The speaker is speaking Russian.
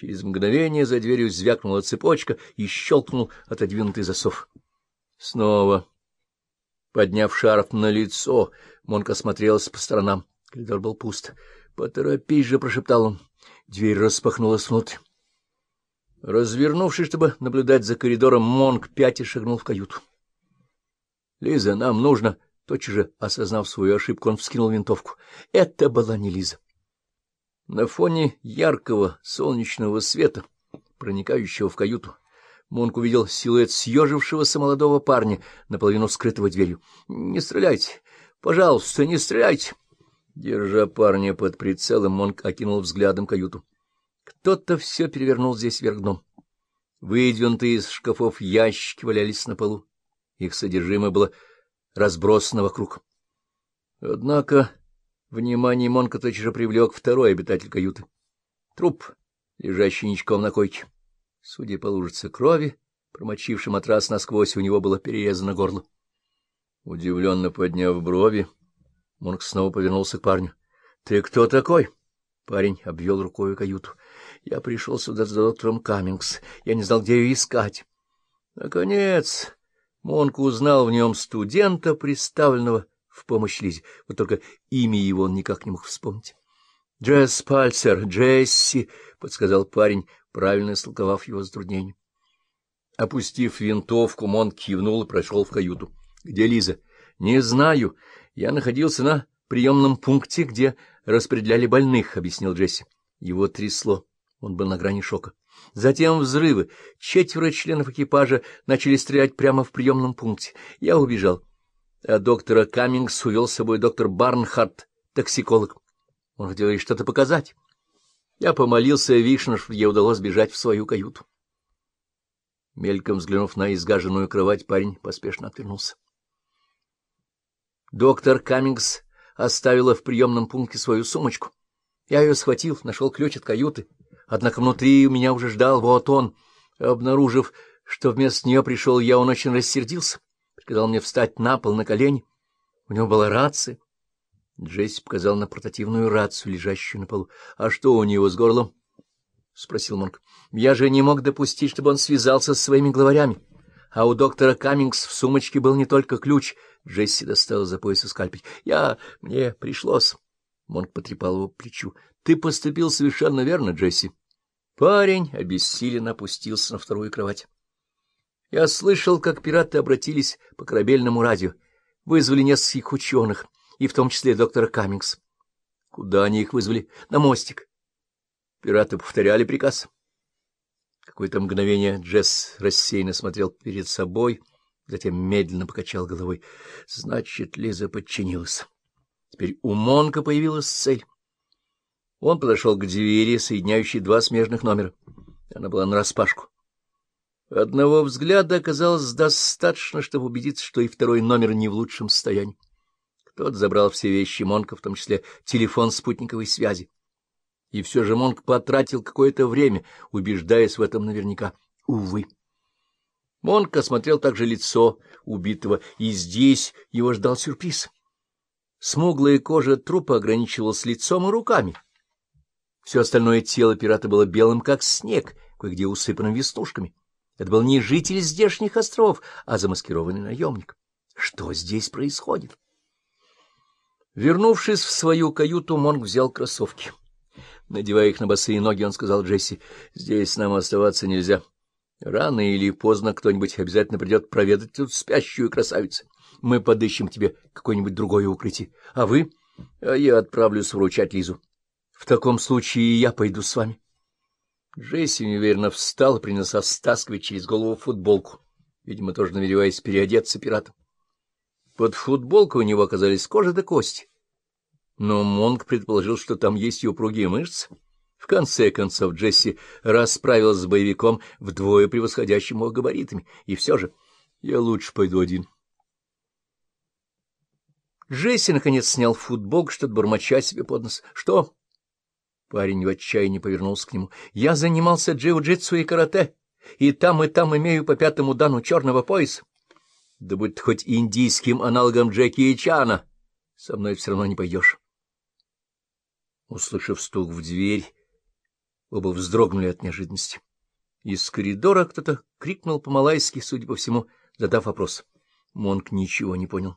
Через мгновение за дверью звякнула цепочка и щелкнул отодвинутый засов. Снова, подняв шарф на лицо, Монк осмотрелся по сторонам. Коридор был пуст. — Поторопись же, — прошептал он. Дверь распахнулась внутрь. Развернувшись, чтобы наблюдать за коридором, Монк пять и шагнул в каюту. — Лиза, нам нужно... Тотчас же, осознав свою ошибку, он вскинул винтовку. Это была не Лиза. На фоне яркого солнечного света, проникающего в каюту, Монк увидел силуэт съежившегося молодого парня, наполовину скрытого дверью. — Не стреляйте! Пожалуйста, не стреляйте! Держа парня под прицелом, Монк окинул взглядом каюту. Кто-то все перевернул здесь вверх дном. Выдвинутые из шкафов ящики валялись на полу. Их содержимое было разбросано вокруг. Однако внимание Монка тотчас же привлек второй обитатель каюты. Труп, лежащий ничком на койке. Судя по лужице крови, промочивший матрас насквозь, у него было перерезано горло. Удивленно подняв брови, Монк снова повернулся к парню. — Ты кто такой? Парень обвел рукой каюту. — Я пришел сюда с доктором Каммингс. Я не знал, где ее искать. Наконец, Монк узнал в нем студента, представленного в помощь Лизе. Вот только имя его он никак не мог вспомнить. — Джесс Пальцер, Джесси, — подсказал парень, правильно истолковав его затруднение. Опустив винтовку, Монк кивнул и прошел в каюту. — Где Лиза? — Не знаю. Я находился на приемном пункте, где распределяли больных, — объяснил Джесси. Его трясло. Он был на грани шока. Затем взрывы. Четверо членов экипажа начали стрелять прямо в приемном пункте. Я убежал. А доктора Каммингс увел с собой доктор Барнхарт, токсиколог. Он хотел ей что-то показать. Я помолился Вишну, что ей удалось бежать в свою каюту. Мельком взглянув на изгаженную кровать, парень поспешно отвернулся. Доктор Каммингс оставила в приемном пункте свою сумочку. Я ее схватил, нашел ключ от каюты. Однако внутри меня уже ждал вот он. Обнаружив, что вместо нее пришел я, он очень рассердился. Приказал мне встать на пол на колени. У него была рация. Джесси показал на портативную рацию, лежащую на полу. — А что у него с горлом? — спросил Монк. — Я же не мог допустить, чтобы он связался с своими главарями. А у доктора Каммингс в сумочке был не только ключ. Джесси достал за пояса скальпель. — Я... мне пришлось... Монк потрепал его плечу. — Ты поступил совершенно верно, Джесси. Парень обессиленно опустился на вторую кровать. Я слышал, как пираты обратились по корабельному радио, вызвали нескольких ученых, и в том числе доктора Каммингс. Куда они их вызвали? На мостик. Пираты повторяли приказ. Какое-то мгновение Джесс рассеянно смотрел перед собой, затем медленно покачал головой. Значит, Лиза подчинилась. Теперь у Монка появилась цель. Он подошел к двери, соединяющей два смежных номера. Она была нараспашку. Одного взгляда оказалось достаточно, чтобы убедиться, что и второй номер не в лучшем состоянии. Кто-то забрал все вещи Монка, в том числе телефон спутниковой связи. И все же Монк потратил какое-то время, убеждаясь в этом наверняка. Увы. Монк осмотрел также лицо убитого, и здесь его ждал сюрприз. Смуглая кожа трупа ограничивалась лицом и руками. Все остальное тело пирата было белым, как снег, кое-где усыпанным веснушками. Это был не житель здешних островов, а замаскированный наемник. Что здесь происходит? Вернувшись в свою каюту, Монг взял кроссовки. Надевая их на босые ноги, он сказал Джесси, — Здесь нам оставаться нельзя. Рано или поздно кто-нибудь обязательно придет проведать тут спящую красавицу. Мы подыщем тебе какое-нибудь другое укрытие. А вы? А я отправлюсь вручать Лизу. В таком случае я пойду с вами. Джесси неуверенно встал принялся стаскивать через голову футболку, видимо, тоже намереваясь переодеться пиратом. Под футболкой у него оказались кожа до кости. Но Монг предположил, что там есть и упругие мышцы. В конце концов Джесси расправился с боевиком вдвое превосходящим его габаритами. И все же я лучше пойду один. Джесси, наконец, снял футболку, что-то бормоча себе под нос. — Что? Парень в отчаянии повернулся к нему. — Я занимался джиу-джитсу и карате, и там, и там имею по пятому дану черного пояса. Да будь хоть индийским аналогом Джеки и Чана, со мной все равно не пойдешь. Услышав стук в дверь, Оба вздрогнули от неожиданности. Из коридора кто-то крикнул по-малайски, судя по всему, задав вопрос. Монк ничего не понял.